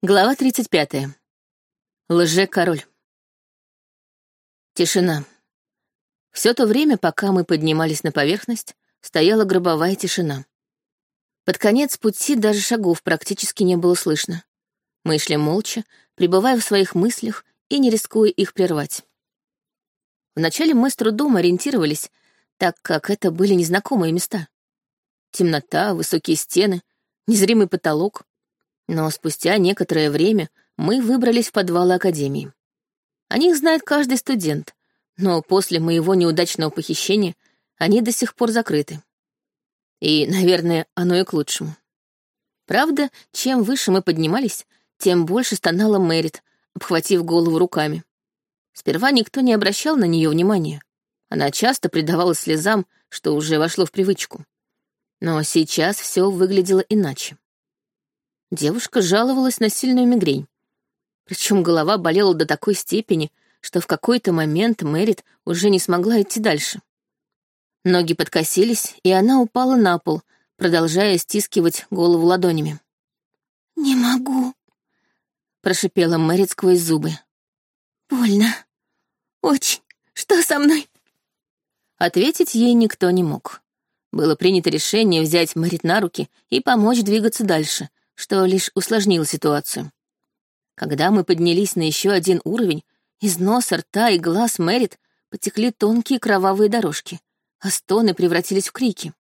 Глава 35. Лже-король. Тишина. Все то время, пока мы поднимались на поверхность, стояла гробовая тишина. Под конец пути даже шагов практически не было слышно. Мы шли молча, пребывая в своих мыслях и не рискуя их прервать. Вначале мы с трудом ориентировались, так как это были незнакомые места. Темнота, высокие стены, незримый потолок, но спустя некоторое время мы выбрались в подвалы Академии. О них знает каждый студент, но после моего неудачного похищения они до сих пор закрыты. И, наверное, оно и к лучшему. Правда, чем выше мы поднимались, тем больше стонала Мэрит, обхватив голову руками. Сперва никто не обращал на нее внимания. Она часто предавалась слезам, что уже вошло в привычку. Но сейчас все выглядело иначе. Девушка жаловалась на сильную мигрень. Причем голова болела до такой степени, что в какой-то момент Мэрит уже не смогла идти дальше. Ноги подкосились, и она упала на пол, продолжая стискивать голову ладонями. «Не могу», — прошипела Мэрит сквозь зубы. «Больно. Очень. Что со мной?» Ответить ей никто не мог. Было принято решение взять Мэрит на руки и помочь двигаться дальше, что лишь усложнило ситуацию. Когда мы поднялись на еще один уровень, из носа, рта и глаз Мэрит потекли тонкие кровавые дорожки, а стоны превратились в крики.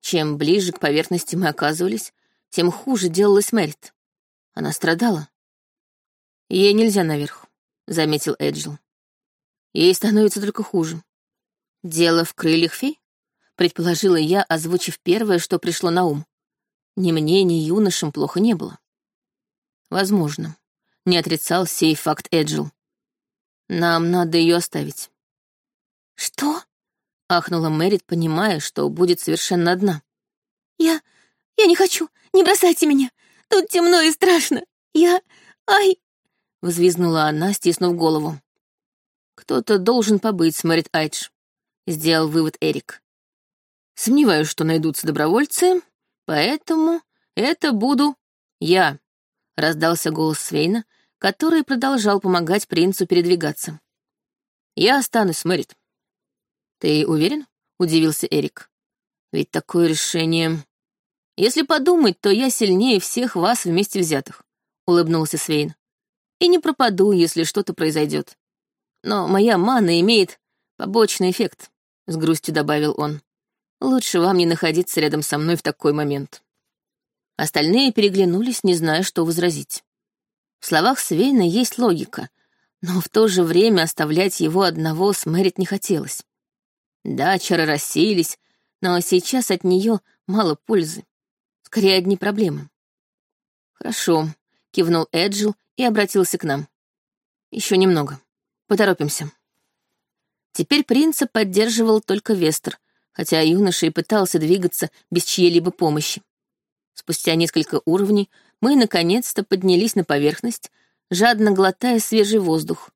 Чем ближе к поверхности мы оказывались, тем хуже делалась Мэрит. Она страдала. «Ей нельзя наверх», — заметил Эджил. «Ей становится только хуже. Дело в крыльях фей?» — предположила я, озвучив первое, что пришло на ум. Ни мне, ни юношам плохо не было. Возможно. Не отрицал сей факт Эджил. Нам надо ее оставить. Что? Ахнула Мэрит, понимая, что будет совершенно одна. Я... я не хочу. Не бросайте меня. Тут темно и страшно. Я... ай... Взвизгнула она, стиснув голову. Кто-то должен побыть с Мэрит Айдж. Сделал вывод Эрик. Сомневаюсь, что найдутся добровольцы, Поэтому это буду я, — раздался голос Свейна, который продолжал помогать принцу передвигаться. Я останусь, Мэрит. Ты уверен? — удивился Эрик. Ведь такое решение... Если подумать, то я сильнее всех вас вместе взятых, — улыбнулся Свейн. И не пропаду, если что-то произойдет. Но моя мана имеет побочный эффект, — с грустью добавил он. Лучше вам не находиться рядом со мной в такой момент. Остальные переглянулись, не зная, что возразить. В словах Свейна есть логика, но в то же время оставлять его одного смерить не хотелось. Да, чары рассеялись, но сейчас от нее мало пользы. Скорее, одни проблемы. «Хорошо», — кивнул Эджил и обратился к нам. Еще немного. Поторопимся». Теперь принца поддерживал только Вестер, хотя юноша и пытался двигаться без чьей-либо помощи. Спустя несколько уровней мы наконец-то поднялись на поверхность, жадно глотая свежий воздух.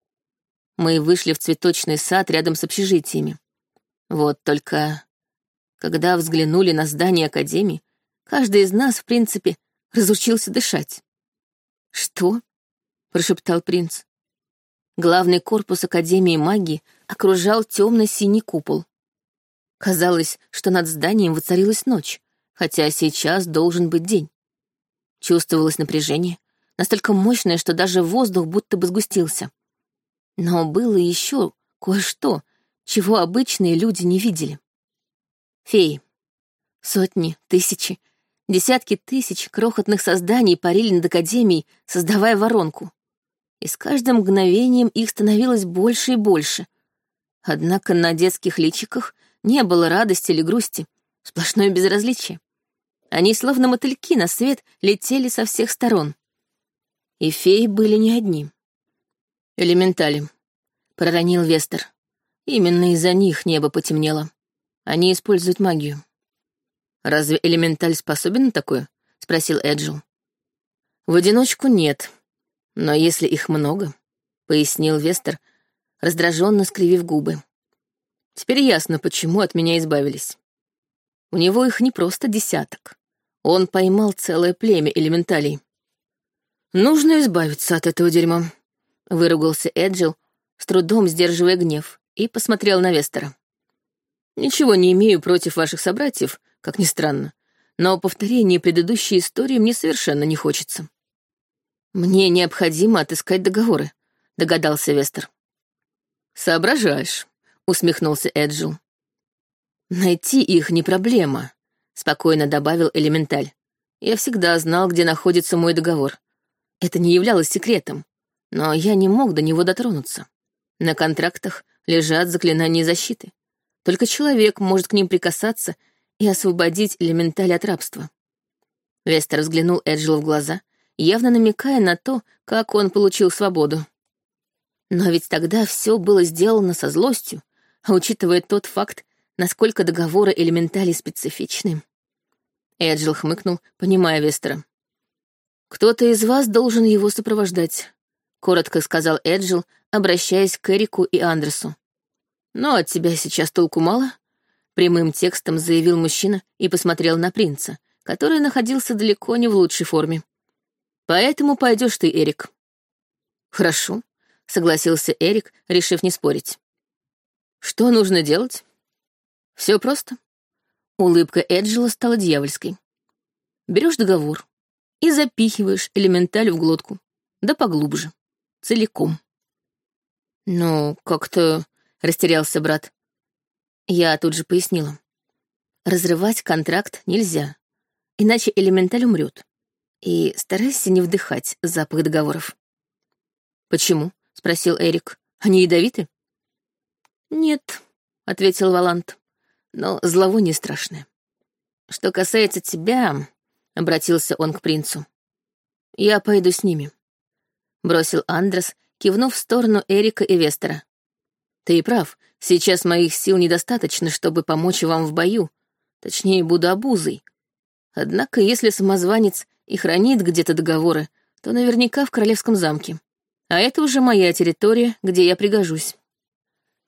Мы вышли в цветочный сад рядом с общежитиями. Вот только, когда взглянули на здание Академии, каждый из нас, в принципе, разучился дышать. «Что?» — прошептал принц. Главный корпус Академии магии окружал темно-синий купол. Казалось, что над зданием воцарилась ночь, хотя сейчас должен быть день. Чувствовалось напряжение, настолько мощное, что даже воздух будто бы сгустился. Но было еще кое-что, чего обычные люди не видели. Феи. Сотни, тысячи, десятки тысяч крохотных созданий парили над Академией, создавая воронку. И с каждым мгновением их становилось больше и больше. Однако на детских личиках не было радости или грусти, сплошное безразличие. Они, словно мотыльки на свет, летели со всех сторон. И феи были не одни. «Элементали», — проронил Вестер. «Именно из-за них небо потемнело. Они используют магию». «Разве элементаль способен на такое?» — спросил Эджил. «В одиночку нет, но если их много», — пояснил Вестер, раздраженно скривив губы. Теперь ясно, почему от меня избавились. У него их не просто десяток. Он поймал целое племя элементалей. Нужно избавиться от этого дерьма, выругался Эджил, с трудом сдерживая гнев, и посмотрел на Вестера. Ничего не имею против ваших собратьев, как ни странно, но повторение предыдущей истории мне совершенно не хочется. Мне необходимо отыскать договоры, догадался Вестер. Соображаешь, усмехнулся Эджил. Найти их не проблема, спокойно добавил Элементаль. Я всегда знал, где находится мой договор. Это не являлось секретом, но я не мог до него дотронуться. На контрактах лежат заклинания защиты. Только человек может к ним прикасаться и освободить элементаль от рабства. Вестер взглянул Эджелу в глаза, явно намекая на то, как он получил свободу. Но ведь тогда все было сделано со злостью, а учитывая тот факт, насколько договоры элементали специфичны. Эджил хмыкнул, понимая Вестера. «Кто-то из вас должен его сопровождать», — коротко сказал Эджил, обращаясь к Эрику и Андресу. «Но от тебя сейчас толку мало», — прямым текстом заявил мужчина и посмотрел на принца, который находился далеко не в лучшей форме. «Поэтому пойдешь ты, Эрик». «Хорошо», — согласился Эрик, решив не спорить. «Что нужно делать?» «Все просто. Улыбка Эджела стала дьявольской. Берешь договор и запихиваешь элементаль в глотку. Да поглубже. Целиком. «Ну, как-то...» — растерялся брат. Я тут же пояснила. Разрывать контракт нельзя, иначе элементаль умрет. И старайся не вдыхать запах договоров. «Почему?» — спросил Эрик. «Они ядовиты?» «Нет», — ответил Валант но зловоние страшное. Что касается тебя, — обратился он к принцу, — я пойду с ними. Бросил Андрес, кивнув в сторону Эрика и Вестера. Ты и прав, сейчас моих сил недостаточно, чтобы помочь вам в бою, точнее, буду обузой. Однако, если самозванец и хранит где-то договоры, то наверняка в королевском замке. А это уже моя территория, где я пригожусь.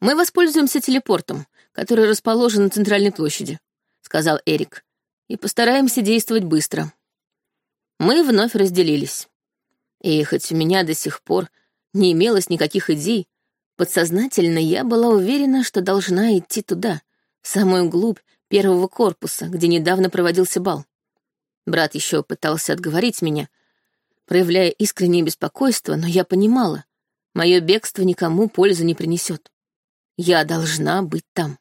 Мы воспользуемся телепортом, который расположен на центральной площади», — сказал Эрик, «и постараемся действовать быстро». Мы вновь разделились. И хоть у меня до сих пор не имелось никаких идей, подсознательно я была уверена, что должна идти туда, в самую глубь первого корпуса, где недавно проводился бал. Брат еще пытался отговорить меня, проявляя искреннее беспокойство, но я понимала, мое бегство никому пользы не принесет. Я должна быть там.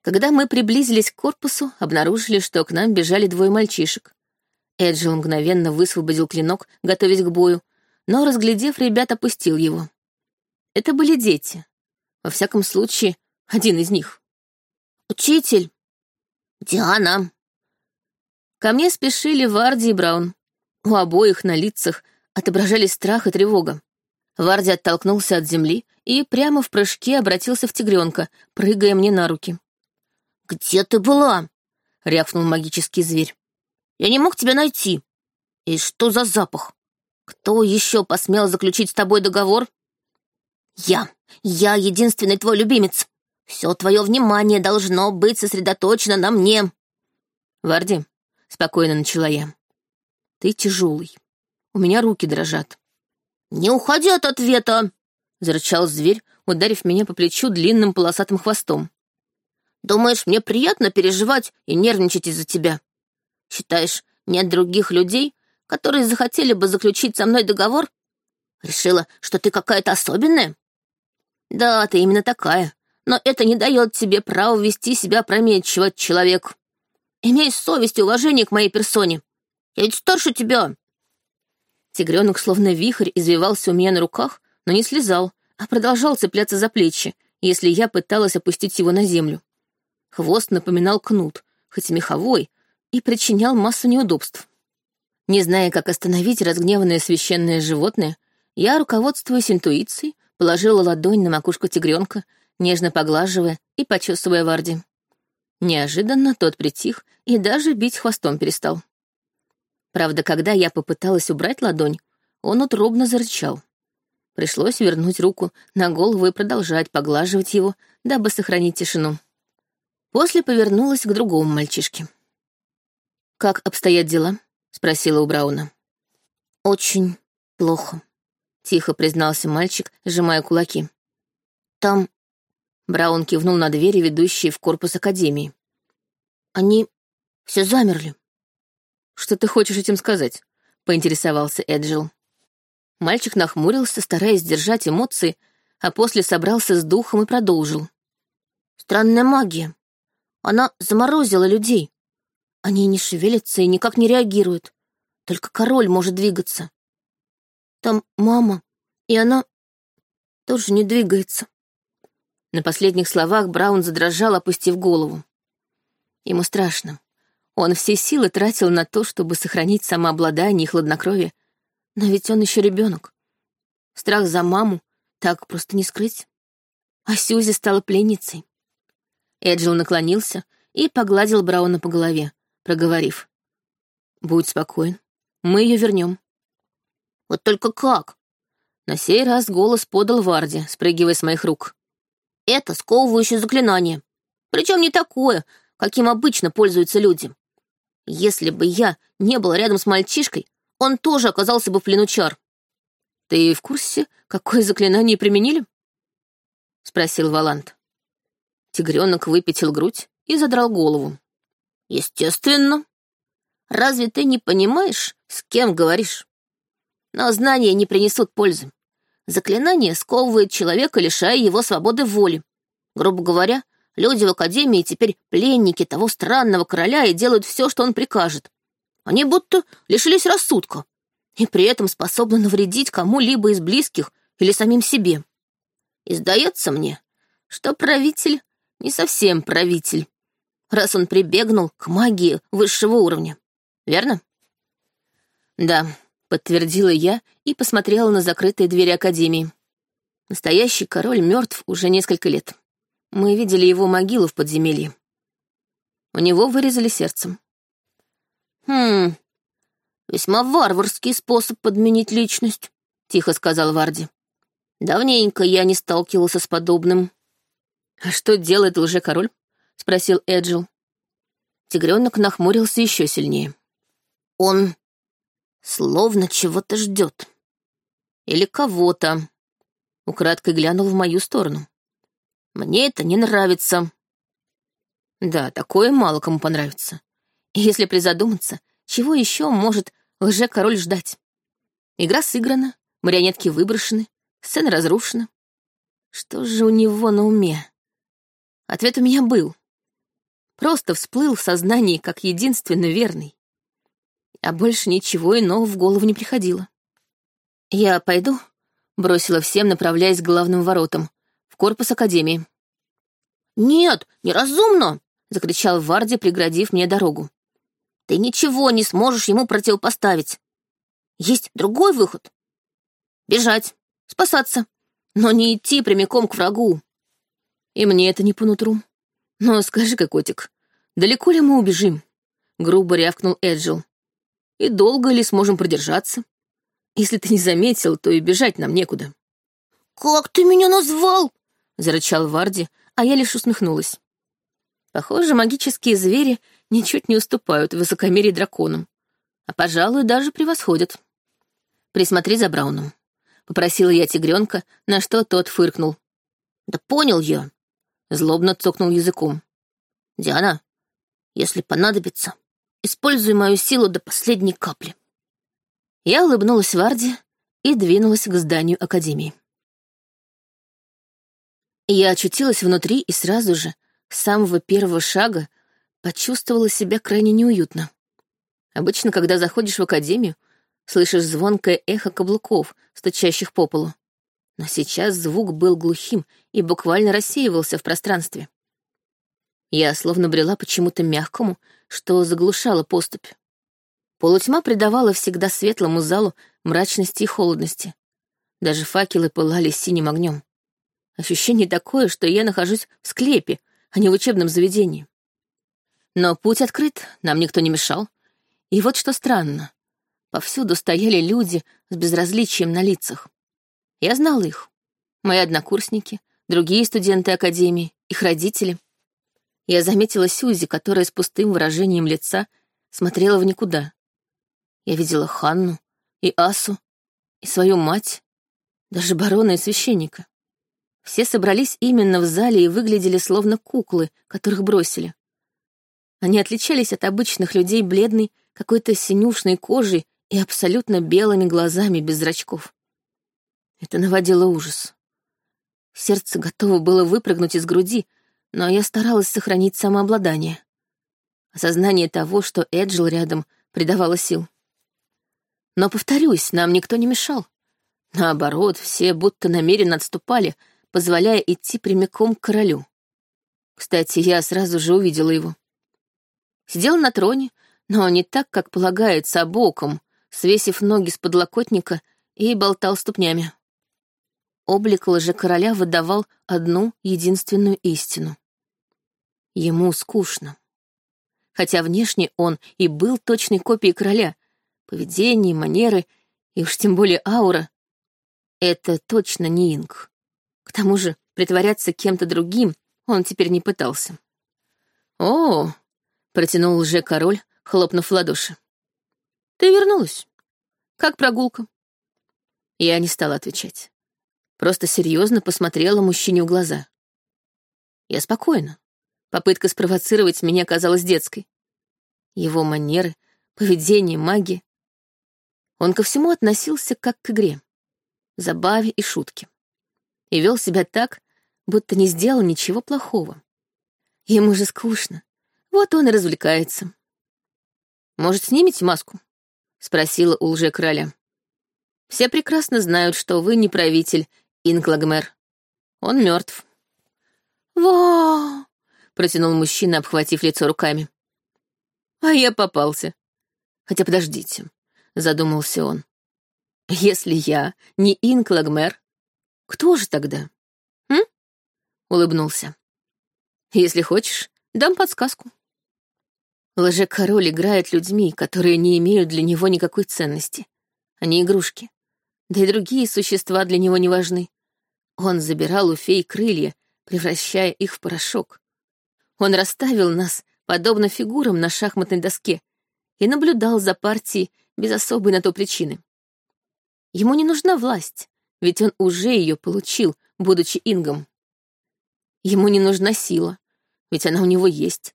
Когда мы приблизились к корпусу, обнаружили, что к нам бежали двое мальчишек. Эджил мгновенно высвободил клинок, готовясь к бою, но, разглядев ребят, опустил его. Это были дети. Во всяком случае, один из них. «Учитель!» «Диана!» Ко мне спешили Варди и Браун. У обоих на лицах отображались страх и тревога. Варди оттолкнулся от земли и прямо в прыжке обратился в тигренка, прыгая мне на руки. «Где ты была?» — рявкнул магический зверь. «Я не мог тебя найти. И что за запах? Кто еще посмел заключить с тобой договор?» «Я. Я единственный твой любимец. Все твое внимание должно быть сосредоточено на мне». «Варди», — спокойно начала я, — «ты тяжелый. У меня руки дрожат. «Не уходи от ответа!» — зарычал зверь, ударив меня по плечу длинным полосатым хвостом. «Думаешь, мне приятно переживать и нервничать из-за тебя? Считаешь, нет других людей, которые захотели бы заключить со мной договор? Решила, что ты какая-то особенная? Да, ты именно такая, но это не дает тебе права вести себя опрометчиво, человек. Имей совесть и уважение к моей персоне. Я ведь старше тебя. Тигренок словно вихрь извивался у меня на руках, но не слезал, а продолжал цепляться за плечи, если я пыталась опустить его на землю. Хвост напоминал кнут, хоть и меховой, и причинял массу неудобств. Не зная, как остановить разгневанное священное животное, я, руководствуясь интуицией, положила ладонь на макушку тигренка, нежно поглаживая и почесывая Варди. Неожиданно тот притих и даже бить хвостом перестал. Правда, когда я попыталась убрать ладонь, он утробно зарычал. Пришлось вернуть руку на голову и продолжать поглаживать его, дабы сохранить тишину. После повернулась к другому мальчишке. «Как обстоят дела?» — спросила у Брауна. «Очень плохо», — тихо признался мальчик, сжимая кулаки. «Там...» — Браун кивнул на двери, ведущие в корпус Академии. «Они все замерли». «Что ты хочешь этим сказать?» — поинтересовался Эджил. Мальчик нахмурился, стараясь сдержать эмоции, а после собрался с духом и продолжил. «Странная магия. Она заморозила людей. Они не шевелятся и никак не реагируют. Только король может двигаться. Там мама, и она тоже не двигается». На последних словах Браун задрожал, опустив голову. Ему страшно. Он все силы тратил на то, чтобы сохранить самообладание и хладнокровие. Но ведь он еще ребенок. Страх за маму так просто не скрыть. А Сьюзи стала пленницей. Эджил наклонился и погладил Брауна по голове, проговорив. «Будь спокоен, мы ее вернем. «Вот только как?» На сей раз голос подал Варди, спрыгивая с моих рук. «Это сковывающее заклинание. Причем не такое, каким обычно пользуются люди. Если бы я не был рядом с мальчишкой, он тоже оказался бы в плену чар. «Ты в курсе, какое заклинание применили?» — спросил Валант. Тигренок выпятил грудь и задрал голову. «Естественно. Разве ты не понимаешь, с кем говоришь? Но знания не принесут пользы. Заклинание сковывает человека, лишая его свободы воли. Грубо говоря, Люди в Академии теперь пленники того странного короля и делают все, что он прикажет. Они будто лишились рассудка и при этом способны навредить кому-либо из близких или самим себе. И сдается мне, что правитель не совсем правитель, раз он прибегнул к магии высшего уровня. Верно? Да, подтвердила я и посмотрела на закрытые двери Академии. Настоящий король мертв уже несколько лет. Мы видели его могилу в подземелье. У него вырезали сердцем. «Хм, весьма варварский способ подменить личность», — тихо сказал Варди. «Давненько я не сталкивался с подобным». «А что делает лже-король?» — спросил Эджил. Тигренок нахмурился еще сильнее. «Он словно чего-то ждет. Или кого-то». Украдкой глянул в мою сторону. Мне это не нравится. Да, такое мало кому понравится. Если призадуматься, чего еще может лже-король ждать? Игра сыграна, марионетки выброшены, сцена разрушена. Что же у него на уме? Ответ у меня был. Просто всплыл в сознании как единственно верный. А больше ничего иного в голову не приходило. «Я пойду», — бросила всем, направляясь к главным воротам, в корпус Академии. «Нет, неразумно!» — закричал Варди, преградив мне дорогу. «Ты ничего не сможешь ему противопоставить. Есть другой выход. Бежать, спасаться, но не идти прямиком к врагу». И мне это не по нутру. Но скажи-ка, котик, далеко ли мы убежим? Грубо рявкнул Эджил. И долго ли сможем продержаться? Если ты не заметил, то и бежать нам некуда. «Как ты меня назвал?» — зарычал Варди, а я лишь усмехнулась. Похоже, магические звери ничуть не уступают высокомерие драконам, а, пожалуй, даже превосходят. Присмотри за Брауном. Попросила я тигренка, на что тот фыркнул. Да понял я. Злобно цокнул языком. Диана, если понадобится, используй мою силу до последней капли. Я улыбнулась Варде и двинулась к зданию Академии. Я очутилась внутри и сразу же, с самого первого шага, почувствовала себя крайне неуютно. Обычно, когда заходишь в академию, слышишь звонкое эхо каблуков, стучащих по полу. Но сейчас звук был глухим и буквально рассеивался в пространстве. Я словно брела почему-то мягкому, что заглушало поступь. Полутьма придавала всегда светлому залу мрачности и холодности. Даже факелы пылали синим огнем. Ощущение такое, что я нахожусь в склепе, а не в учебном заведении. Но путь открыт, нам никто не мешал. И вот что странно. Повсюду стояли люди с безразличием на лицах. Я знал их. Мои однокурсники, другие студенты академии, их родители. Я заметила Сюзи, которая с пустым выражением лица смотрела в никуда. Я видела Ханну и Асу, и свою мать, даже барона и священника. Все собрались именно в зале и выглядели словно куклы, которых бросили. Они отличались от обычных людей бледной, какой-то синюшной кожей и абсолютно белыми глазами без зрачков. Это наводило ужас. Сердце готово было выпрыгнуть из груди, но я старалась сохранить самообладание. Осознание того, что Эджил рядом, придавало сил. Но, повторюсь, нам никто не мешал. Наоборот, все будто намеренно отступали, позволяя идти прямиком к королю. Кстати, я сразу же увидела его. Сидел на троне, но не так, как полагается, боком, свесив ноги с подлокотника и болтал ступнями. Облик лже-короля выдавал одну единственную истину. Ему скучно. Хотя внешне он и был точной копией короля, поведение, манеры и уж тем более аура — это точно не Инг. К тому же притворяться кем-то другим он теперь не пытался. «О!» — протянул лже-король, хлопнув в ладоши. «Ты вернулась. Как прогулка?» Я не стала отвечать. Просто серьезно посмотрела мужчине в глаза. Я спокойна. Попытка спровоцировать меня казалась детской. Его манеры, поведение, магия. Он ко всему относился как к игре, забаве и шутке. И вел себя так, будто не сделал ничего плохого. Ему же скучно. Вот он и развлекается. «Может, снимете маску?» — спросила у лже-короля. «Все прекрасно знают, что вы не правитель Инклагмер. Он мертв. «Ва!» — протянул мужчина, обхватив лицо руками. «А я попался. Хотя подождите», — задумался он. «Если я не Инклагмер, кто же тогда?» «М?» — улыбнулся. «Если хочешь, дам подсказку». Лже-король играет людьми, которые не имеют для него никакой ценности. Они игрушки. Да и другие существа для него не важны. Он забирал у фей крылья, превращая их в порошок. Он расставил нас, подобно фигурам на шахматной доске, и наблюдал за партией без особой на то причины. Ему не нужна власть, ведь он уже ее получил, будучи ингом. Ему не нужна сила, ведь она у него есть.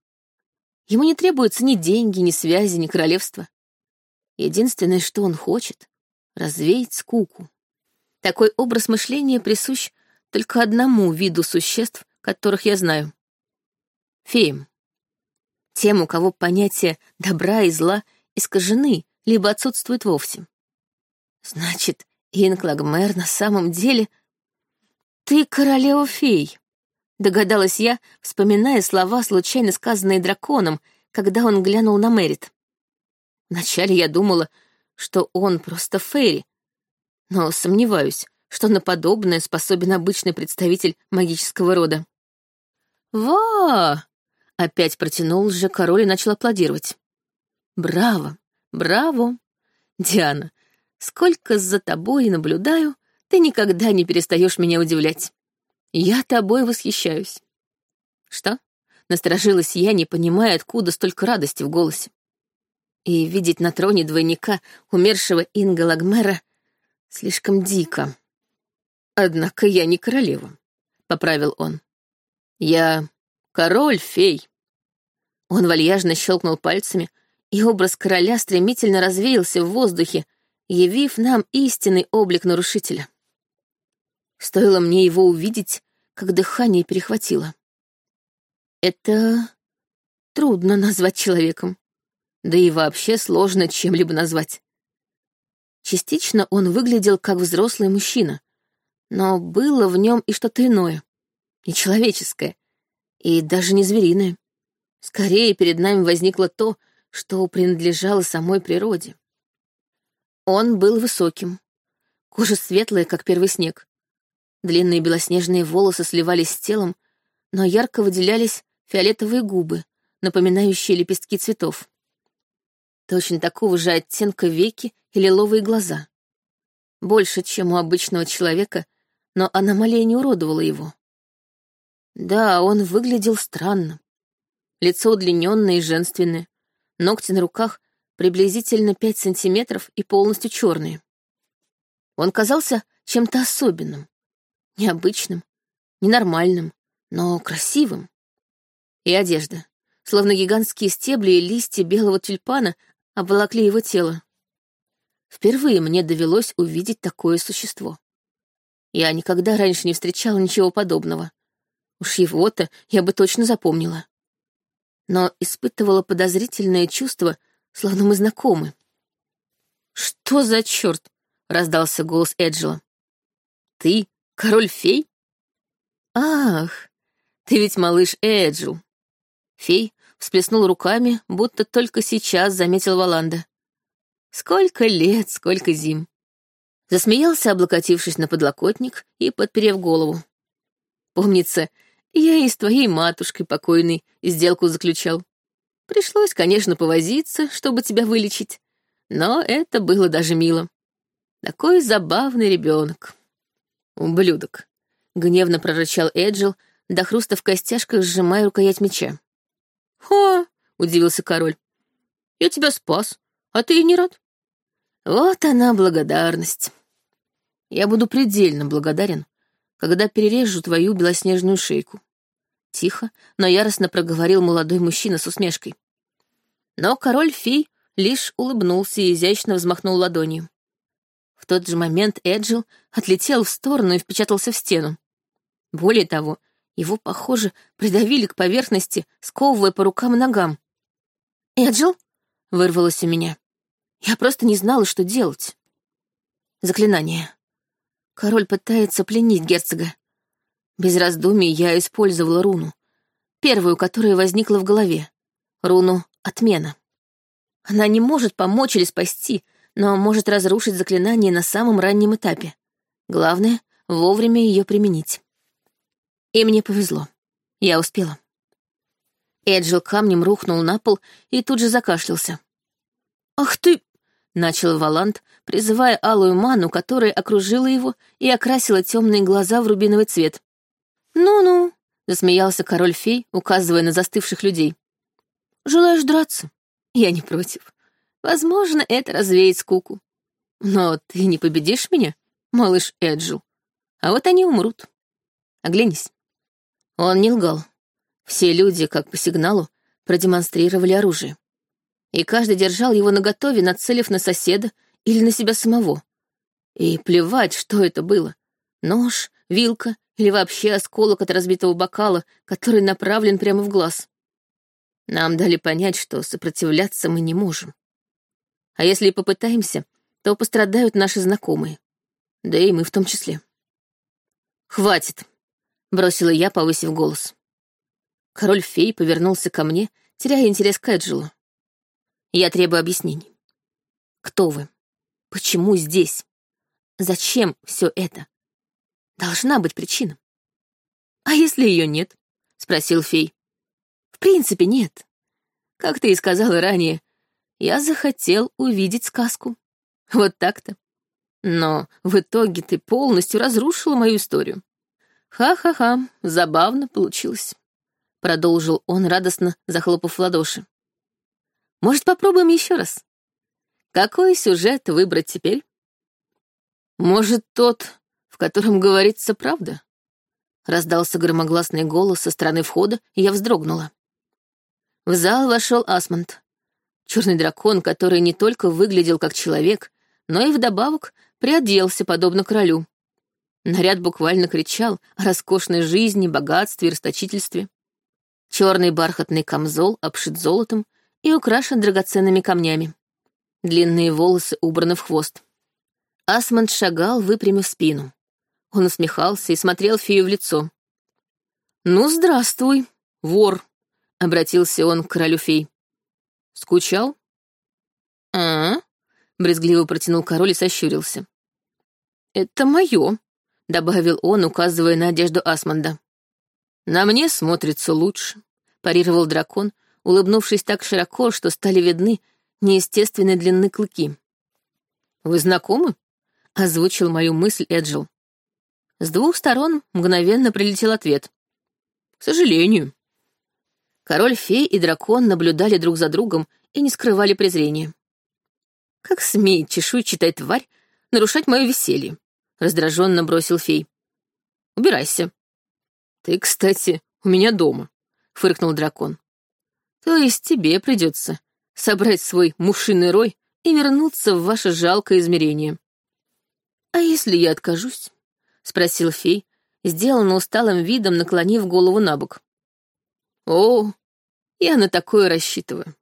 Ему не требуются ни деньги, ни связи, ни королевства. Единственное, что он хочет — развеять скуку. Такой образ мышления присущ только одному виду существ, которых я знаю. Феям. Тем, у кого понятия добра и зла искажены, либо отсутствуют вовсе. Значит, Инклагмер на самом деле... Ты королева фей, догадалась я, вспоминая слова, случайно сказанные драконом, когда он глянул на Мэрит. Вначале я думала, что он просто фейри, но сомневаюсь, что на подобное способен обычный представитель магического рода. «Ва!» — опять протянул же король и начал аплодировать. «Браво! Браво! Диана, сколько за тобой наблюдаю, ты никогда не перестаешь меня удивлять. Я тобой восхищаюсь». «Что?» — насторожилась я, не понимая, откуда столько радости в голосе. И видеть на троне двойника умершего Инга Лагмера слишком дико. Однако я не королева, — поправил он. Я король-фей. Он вальяжно щелкнул пальцами, и образ короля стремительно развеялся в воздухе, явив нам истинный облик нарушителя. Стоило мне его увидеть, как дыхание перехватило. Это трудно назвать человеком, да и вообще сложно чем-либо назвать. Частично он выглядел как взрослый мужчина, но было в нем и что-то иное, нечеловеческое, и даже не звериное. Скорее перед нами возникло то, что принадлежало самой природе. Он был высоким, кожа светлая, как первый снег. Длинные белоснежные волосы сливались с телом, но ярко выделялись фиолетовые губы, напоминающие лепестки цветов. Точно такого же оттенка веки и лиловые глаза. Больше, чем у обычного человека, но аномалия не уродовала его. Да, он выглядел странно. Лицо удлиненное и женственное, ногти на руках приблизительно пять сантиметров и полностью черные. Он казался чем-то особенным, необычным, ненормальным, но красивым. И одежда, словно гигантские стебли и листья белого тюльпана, обволокли его тело. Впервые мне довелось увидеть такое существо. Я никогда раньше не встречала ничего подобного. Уж его-то я бы точно запомнила. Но испытывала подозрительное чувство, словно мы знакомы. «Что за черт?» — раздался голос Эджела. «Ты король-фей?» «Ах, ты ведь малыш Эджил!» Фей всплеснул руками, будто только сейчас заметил Валанда. «Сколько лет, сколько зим!» Засмеялся, облокотившись на подлокотник и подперев голову. «Помнится, я и с твоей матушкой покойной сделку заключал. Пришлось, конечно, повозиться, чтобы тебя вылечить, но это было даже мило. Такой забавный ребенок. Ублюдок. Гневно прорычал Эджил, до хруста в костяшках сжимая рукоять меча. «О!» — удивился король. «Я тебя спас, а ты и не рад?» «Вот она благодарность. Я буду предельно благодарен, когда перережу твою белоснежную шейку». Тихо, но яростно проговорил молодой мужчина с усмешкой. Но король-фей лишь улыбнулся и изящно взмахнул ладонью. В тот же момент Эджил отлетел в сторону и впечатался в стену. Более того, его, похоже, придавили к поверхности, сковывая по рукам и ногам. «Эджил?» — вырвалось у меня. Я просто не знала, что делать. Заклинание. Король пытается пленить герцога. Без раздумий я использовала руну. Первую, которая возникла в голове. Руну «Отмена». Она не может помочь или спасти, но может разрушить заклинание на самом раннем этапе. Главное — вовремя ее применить. И мне повезло. Я успела. Эджил камнем рухнул на пол и тут же закашлялся. «Ах ты!» — начал Валант, призывая алую ману, которая окружила его и окрасила темные глаза в рубиновый цвет. «Ну-ну», — засмеялся король-фей, указывая на застывших людей. «Желаешь драться? Я не против. Возможно, это развеет скуку. Но ты не победишь меня, малыш Эджил. А вот они умрут. Оглянись». Он не лгал. Все люди, как по сигналу, продемонстрировали оружие. И каждый держал его наготове, нацелив на соседа или на себя самого. И плевать, что это было. Нож, вилка или вообще осколок от разбитого бокала, который направлен прямо в глаз. Нам дали понять, что сопротивляться мы не можем. А если и попытаемся, то пострадают наши знакомые. Да и мы в том числе. «Хватит!» — бросила я, повысив голос. Король-фей повернулся ко мне, теряя интерес к Эджилу. Я требую объяснений. Кто вы? Почему здесь? Зачем все это? Должна быть причина. А если ее нет? Спросил фей. В принципе, нет. Как ты и сказала ранее, я захотел увидеть сказку. Вот так-то. Но в итоге ты полностью разрушила мою историю. «Ха-ха-ха, забавно получилось», — продолжил он, радостно захлопав ладоши. «Может, попробуем еще раз? Какой сюжет выбрать теперь?» «Может, тот, в котором говорится правда?» Раздался громогласный голос со стороны входа, и я вздрогнула. В зал вошел Асмонд. Черный дракон, который не только выглядел как человек, но и вдобавок приоделся, подобно королю. Наряд буквально кричал о роскошной жизни, богатстве и расточительстве. Черный бархатный камзол обшит золотом и украшен драгоценными камнями. Длинные волосы убраны в хвост. Асмонд шагал, выпрямив спину. Он усмехался и смотрел фею в лицо. «Ну, здравствуй, вор», — обратился он к королю фей. «Скучал?» «А?», -а — брезгливо протянул король и сощурился. «Это мое», добавил он, указывая на одежду Асмонда. «На мне смотрится лучше», — парировал дракон, улыбнувшись так широко, что стали видны неестественной длины клыки. «Вы знакомы?» — озвучил мою мысль Эджил. С двух сторон мгновенно прилетел ответ. «К сожалению». Король-фей и дракон наблюдали друг за другом и не скрывали презрения. Как смеет чешуйчатая тварь нарушать мое веселье? Раздраженно бросил фей. Убирайся. Ты, кстати, у меня дома, фыркнул дракон. То есть тебе придется собрать свой мушиный рой и вернуться в ваше жалкое измерение. А если я откажусь? спросил фей, сделанно усталым видом, наклонив голову на бок. О, я на такое рассчитываю.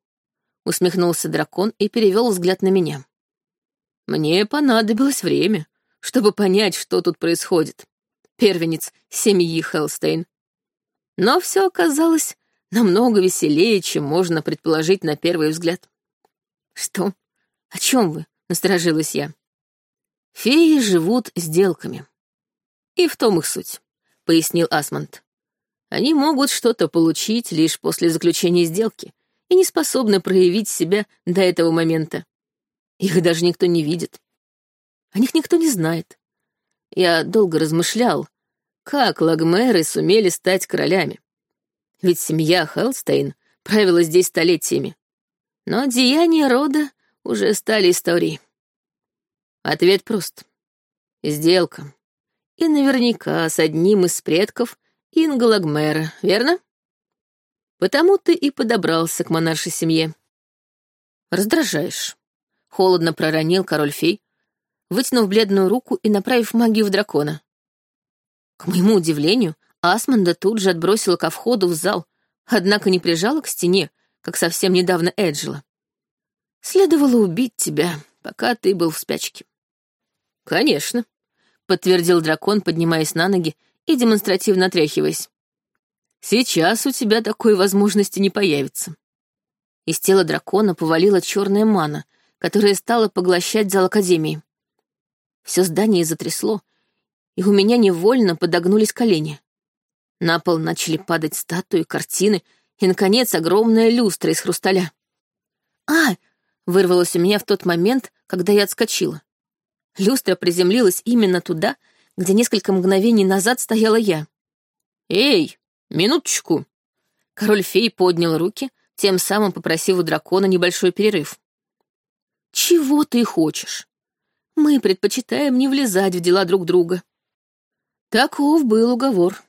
Усмехнулся дракон и перевел взгляд на меня. Мне понадобилось время, чтобы понять, что тут происходит. Первенец семьи Хелстейн. Но все оказалось намного веселее, чем можно предположить на первый взгляд. «Что? О чем вы?» — насторожилась я. «Феи живут сделками. И в том их суть», — пояснил Асмонд. «Они могут что-то получить лишь после заключения сделки и не способны проявить себя до этого момента. Их даже никто не видит. О них никто не знает. Я долго размышлял, как лагмеры сумели стать королями. Ведь семья Хелстейн правила здесь столетиями. Но деяния рода уже стали историей. Ответ прост. Сделка. И наверняка с одним из предков Инга Лагмера, верно? Потому ты и подобрался к монаршей семье. Раздражаешь. Холодно проронил король-фей, вытянув бледную руку и направив магию в дракона. К моему удивлению, Асманда тут же отбросила ко входу в зал, однако не прижала к стене, как совсем недавно Эджила. Следовало убить тебя, пока ты был в спячке. Конечно, подтвердил дракон, поднимаясь на ноги и демонстративно отряхиваясь. Сейчас у тебя такой возможности не появится. Из тела дракона повалила черная мана, которая стала поглощать зал Академии. Все здание затрясло, и у меня невольно подогнулись колени. На пол начали падать статуи, картины и, наконец, огромная люстра из хрусталя. «А!» — вырвалось у меня в тот момент, когда я отскочила. Люстра приземлилась именно туда, где несколько мгновений назад стояла я. «Эй, минуточку!» Король-фей поднял руки, тем самым попросив у дракона небольшой перерыв. «Чего ты хочешь? Мы предпочитаем не влезать в дела друг друга». Таков был уговор,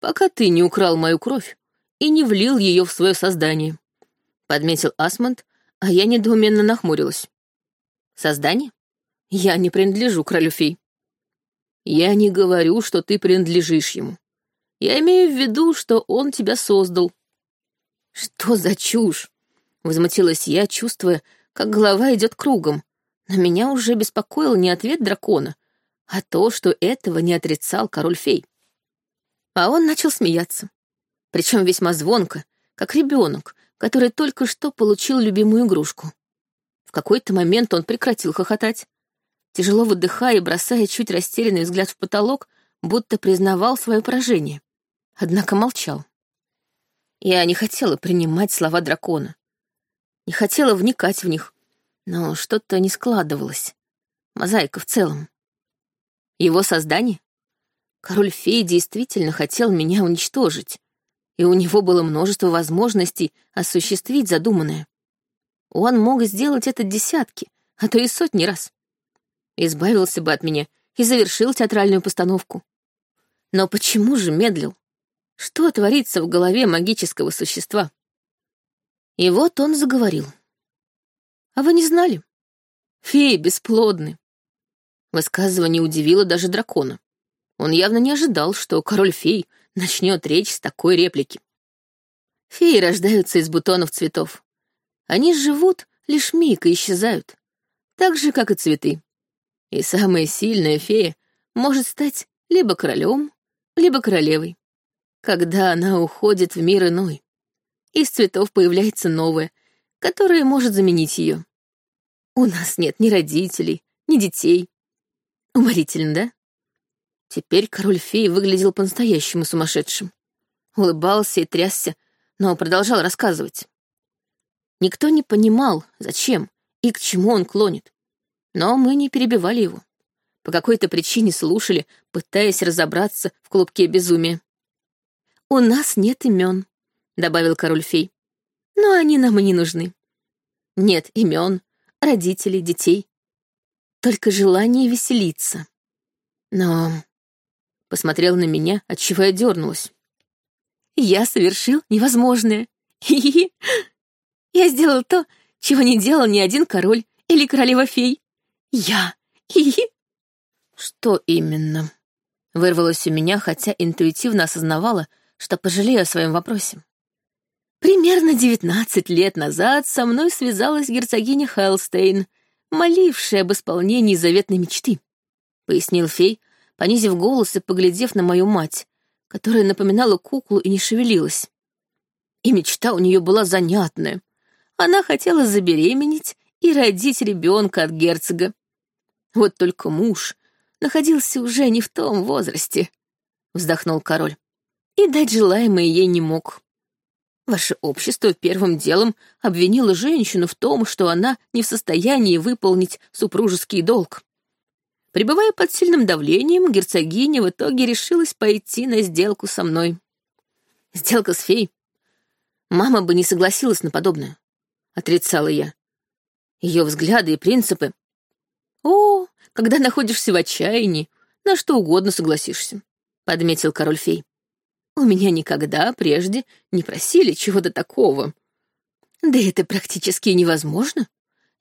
пока ты не украл мою кровь и не влил ее в свое создание, — подметил Асмонд, а я недоуменно нахмурилась. Создание? Я не принадлежу королю фей. Я не говорю, что ты принадлежишь ему. Я имею в виду, что он тебя создал. Что за чушь? Возмутилась я, чувствуя, как голова идет кругом. Но меня уже беспокоил не ответ дракона, а то, что этого не отрицал король-фей. А он начал смеяться. Причем весьма звонко, как ребенок, который только что получил любимую игрушку. В какой-то момент он прекратил хохотать, тяжело выдыхая и бросая чуть растерянный взгляд в потолок, будто признавал свое поражение. Однако молчал. Я не хотела принимать слова дракона. Не хотела вникать в них, но что-то не складывалось. Мозаика в целом. Его создание? Король-фей действительно хотел меня уничтожить, и у него было множество возможностей осуществить задуманное. Он мог сделать это десятки, а то и сотни раз. Избавился бы от меня и завершил театральную постановку. Но почему же медлил? Что творится в голове магического существа? И вот он заговорил. А вы не знали? Феи бесплодны. Высказывание удивило даже дракона. Он явно не ожидал, что король-фей начнет речь с такой реплики. Феи рождаются из бутонов цветов. Они живут лишь миг и исчезают, так же, как и цветы. И самая сильная фея может стать либо королем, либо королевой, когда она уходит в мир иной. Из цветов появляется новое, которое может заменить ее. У нас нет ни родителей, ни детей, Уморительно, да? Теперь король-фей выглядел по-настоящему сумасшедшим. Улыбался и трясся, но продолжал рассказывать. Никто не понимал, зачем и к чему он клонит. Но мы не перебивали его. По какой-то причине слушали, пытаясь разобраться в клубке безумия. «У нас нет имен», — добавил король-фей. «Но они нам и не нужны. Нет имен, родителей, детей. Только желание веселиться. Но посмотрел на меня, отчего я дернулась. Я совершил невозможное. Хи-хи. Я сделал то, чего не делал ни один король или королева-фей. Я. Хи-хи. Что именно? Вырвалось у меня, хотя интуитивно осознавала, что пожалею о своем вопросе. Примерно девятнадцать лет назад со мной связалась герцогиня Хелстейн, молившая об исполнении заветной мечты, — пояснил фей, понизив голос и поглядев на мою мать, которая напоминала куклу и не шевелилась. И мечта у нее была занятная. Она хотела забеременеть и родить ребенка от герцога. Вот только муж находился уже не в том возрасте, — вздохнул король, — и дать желаемое ей не мог. Ваше общество первым делом обвинило женщину в том, что она не в состоянии выполнить супружеский долг. Пребывая под сильным давлением, герцогиня в итоге решилась пойти на сделку со мной. Сделка с фей. Мама бы не согласилась на подобное, — отрицала я. Ее взгляды и принципы. О, когда находишься в отчаянии, на что угодно согласишься, — подметил король фей. У меня никогда прежде не просили чего-то такого. Да это практически невозможно.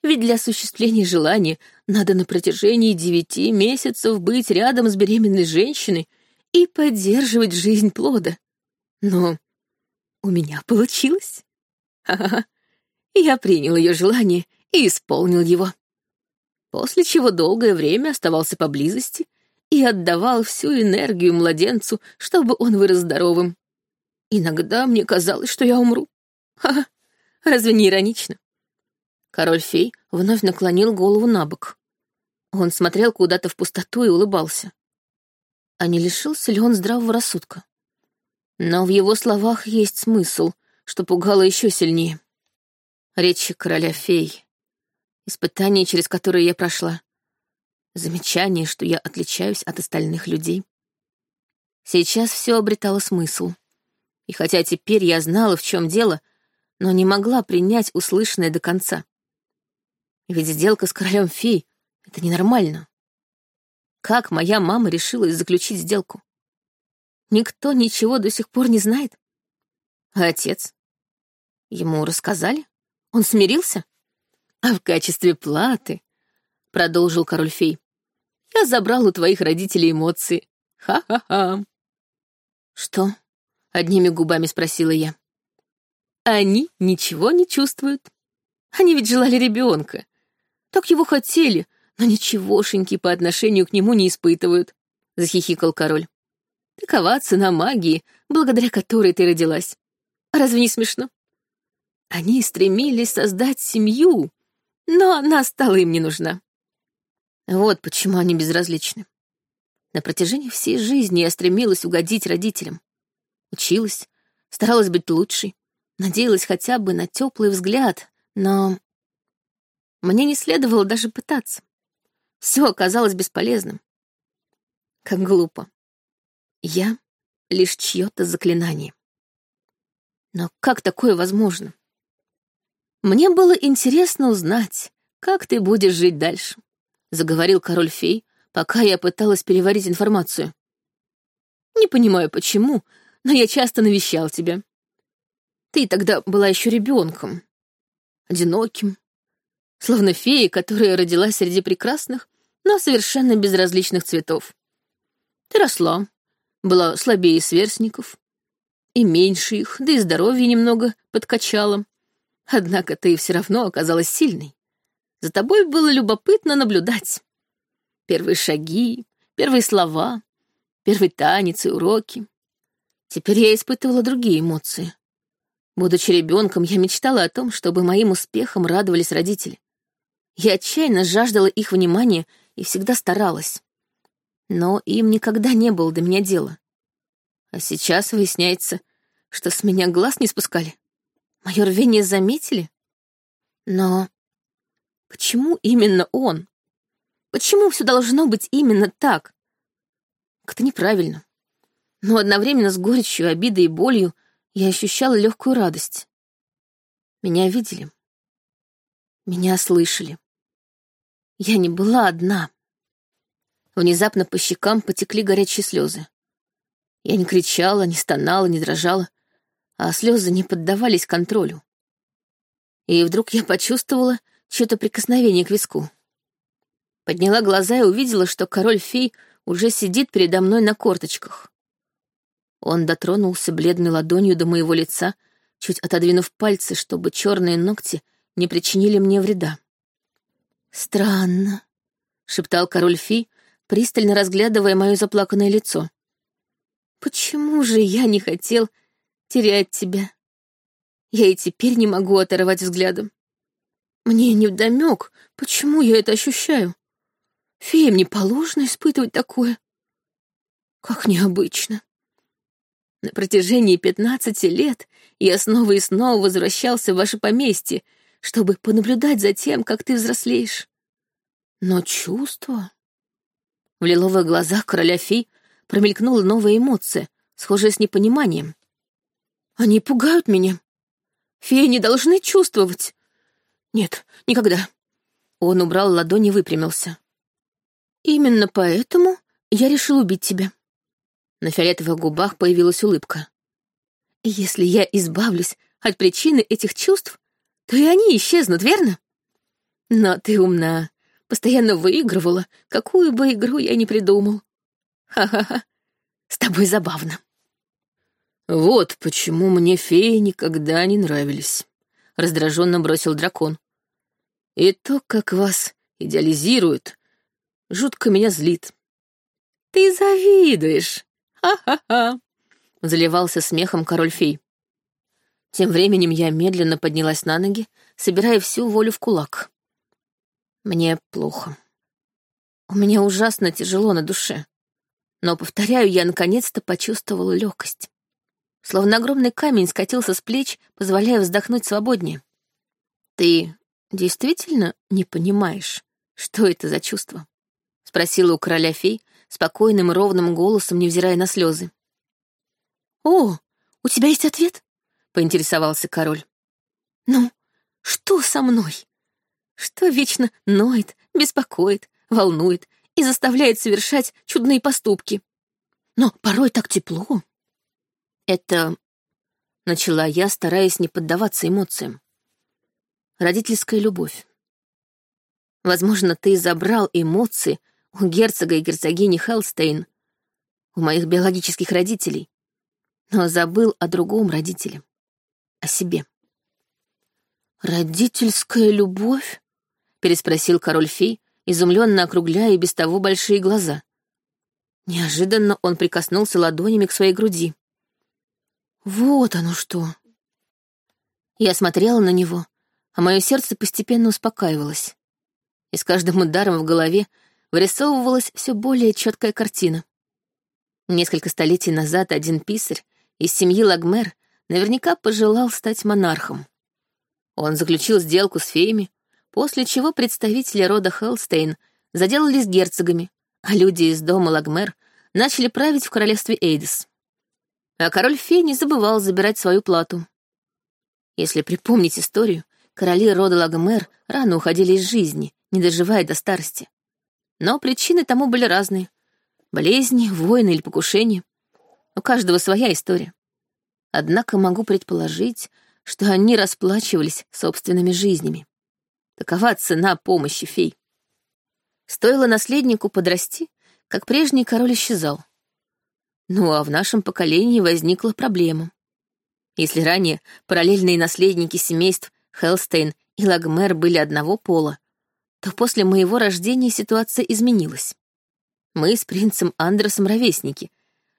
Ведь для осуществления желания надо на протяжении девяти месяцев быть рядом с беременной женщиной и поддерживать жизнь плода. Но у меня получилось. Ха-ха. Я принял ее желание и исполнил его. После чего долгое время оставался поблизости и отдавал всю энергию младенцу, чтобы он вырос здоровым. Иногда мне казалось, что я умру. Ха-ха, разве не иронично? Король-фей вновь наклонил голову на бок. Он смотрел куда-то в пустоту и улыбался. А не лишился ли он здравого рассудка? Но в его словах есть смысл, что пугало еще сильнее. Речи короля-фей, испытания, через которые я прошла, замечание, что я отличаюсь от остальных людей. Сейчас все обретало смысл. И хотя теперь я знала, в чем дело, но не могла принять услышанное до конца. Ведь сделка с королем фей — это ненормально. Как моя мама решилась заключить сделку? Никто ничего до сих пор не знает. А отец? Ему рассказали? Он смирился? А в качестве платы, — продолжил король фей, я забрал у твоих родителей эмоции. Ха-ха-ха. Что? Одними губами спросила я. Они ничего не чувствуют. Они ведь желали ребенка. Так его хотели, но ничегошеньки по отношению к нему не испытывают, захихикал король. Такова цена магии, благодаря которой ты родилась. Разве не смешно? Они стремились создать семью, но она стала им не нужна. Вот почему они безразличны. На протяжении всей жизни я стремилась угодить родителям. Училась, старалась быть лучшей, надеялась хотя бы на теплый взгляд, но мне не следовало даже пытаться. Все оказалось бесполезным. Как глупо. Я — лишь чье-то заклинание. Но как такое возможно? Мне было интересно узнать, как ты будешь жить дальше заговорил король-фей, пока я пыталась переварить информацию. Не понимаю, почему, но я часто навещал тебя. Ты тогда была еще ребенком, одиноким, словно фея, которая родилась среди прекрасных, но совершенно безразличных цветов. Ты росла, была слабее сверстников, и меньше их, да и здоровье немного подкачало. Однако ты все равно оказалась сильной. За тобой было любопытно наблюдать. Первые шаги, первые слова, первый танец и уроки. Теперь я испытывала другие эмоции. Будучи ребенком, я мечтала о том, чтобы моим успехом радовались родители. Я отчаянно жаждала их внимания и всегда старалась. Но им никогда не было до меня дела. А сейчас выясняется, что с меня глаз не спускали. Мое рвение заметили. Но Почему именно он? Почему все должно быть именно так? Как-то неправильно. Но одновременно с горечью, обидой и болью я ощущала легкую радость. Меня видели. Меня слышали. я не была одна. Внезапно по щекам потекли горячие слезы. Я не кричала, не стонала, не дрожала, а слезы не поддавались контролю. И вдруг я почувствовала чье-то прикосновение к виску. Подняла глаза и увидела, что король-фей уже сидит передо мной на корточках. Он дотронулся бледной ладонью до моего лица, чуть отодвинув пальцы, чтобы черные ногти не причинили мне вреда. «Странно», — шептал король Фи, пристально разглядывая мое заплаканное лицо. «Почему же я не хотел терять тебя? Я и теперь не могу оторвать взглядом. Мне невдомёк, почему я это ощущаю. Феям не положено испытывать такое. Как необычно. На протяжении пятнадцати лет я снова и снова возвращался в ваше поместье, чтобы понаблюдать за тем, как ты взрослеешь. Но чувство... В лиловых глазах короля фей промелькнула новая эмоция, схожая с непониманием. Они пугают меня. Феи не должны чувствовать. Нет, никогда. Он убрал ладони и выпрямился. Именно поэтому я решил убить тебя. На фиолетовых губах появилась улыбка. Если я избавлюсь от причины этих чувств, то и они исчезнут, верно? Но ты умна, постоянно выигрывала, какую бы игру я ни придумал. Ха-ха-ха, с тобой забавно. Вот почему мне феи никогда не нравились, раздраженно бросил дракон. И то, как вас идеализируют, жутко меня злит. Ты завидуешь, Ха-ха-ха!» — заливался смехом король-фей. Тем временем я медленно поднялась на ноги, собирая всю волю в кулак. Мне плохо. У меня ужасно тяжело на душе. Но, повторяю, я наконец-то почувствовала легкость. Словно огромный камень скатился с плеч, позволяя вздохнуть свободнее. «Ты действительно не понимаешь, что это за чувство?» — спросила у короля фей, спокойным и ровным голосом, невзирая на слезы. «О, у тебя есть ответ?» — поинтересовался король. «Ну, что со мной? Что вечно ноет, беспокоит, волнует и заставляет совершать чудные поступки? Но порой так тепло». «Это...» — начала я, стараясь не поддаваться эмоциям. «Родительская любовь. Возможно, ты забрал эмоции, у герцога и герцогини Хелстейн, у моих биологических родителей, но забыл о другом родителе, о себе. «Родительская любовь?» — переспросил король-фей, изумленно округляя и без того большие глаза. Неожиданно он прикоснулся ладонями к своей груди. «Вот оно что!» Я смотрела на него, а мое сердце постепенно успокаивалось. И с каждым ударом в голове вырисовывалась все более четкая картина. Несколько столетий назад один писарь из семьи Лагмер наверняка пожелал стать монархом. Он заключил сделку с феями, после чего представители рода Хелстейн заделались герцогами, а люди из дома Лагмер начали править в королевстве Эйдис. А король фей не забывал забирать свою плату. Если припомнить историю, короли рода Лагмер рано уходили из жизни, не доживая до старости. Но причины тому были разные. Болезни, войны или покушения. У каждого своя история. Однако могу предположить, что они расплачивались собственными жизнями. Такова цена помощи фей. Стоило наследнику подрасти, как прежний король исчезал. Ну а в нашем поколении возникла проблема. Если ранее параллельные наследники семейств Хелстейн и Лагмер были одного пола, то после моего рождения ситуация изменилась. Мы с принцем Андресом ровесники,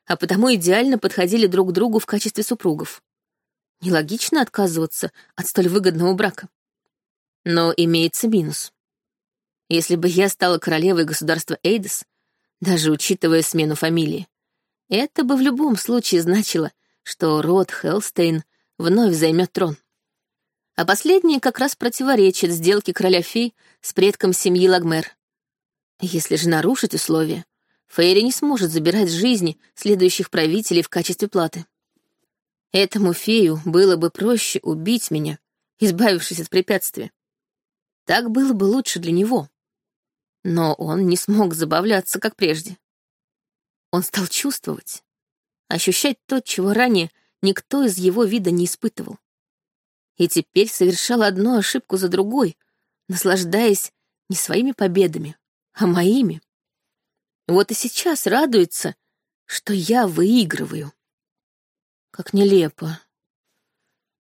а потому идеально подходили друг к другу в качестве супругов. Нелогично отказываться от столь выгодного брака. Но имеется минус. Если бы я стала королевой государства Эйдес, даже учитывая смену фамилии, это бы в любом случае значило, что род Хелстейн вновь займет трон а последнее как раз противоречит сделке короля фей с предком семьи Лагмер. Если же нарушить условия, Фейри не сможет забирать жизни следующих правителей в качестве платы. Этому фею было бы проще убить меня, избавившись от препятствия. Так было бы лучше для него. Но он не смог забавляться, как прежде. Он стал чувствовать, ощущать то, чего ранее никто из его вида не испытывал. И теперь совершал одну ошибку за другой, наслаждаясь не своими победами, а моими. Вот и сейчас радуется, что я выигрываю. Как нелепо.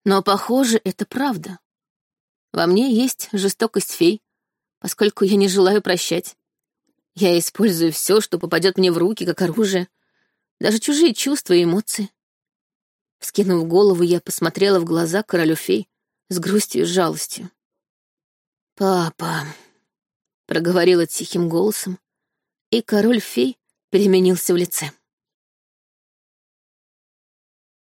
Но, похоже, это правда. Во мне есть жестокость фей, поскольку я не желаю прощать. Я использую все, что попадет мне в руки, как оружие, даже чужие чувства и эмоции. Вскинув голову, я посмотрела в глаза королю фей с грустью и жалостью. «Папа», — проговорила тихим голосом, и король фей переменился в лице.